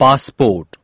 passport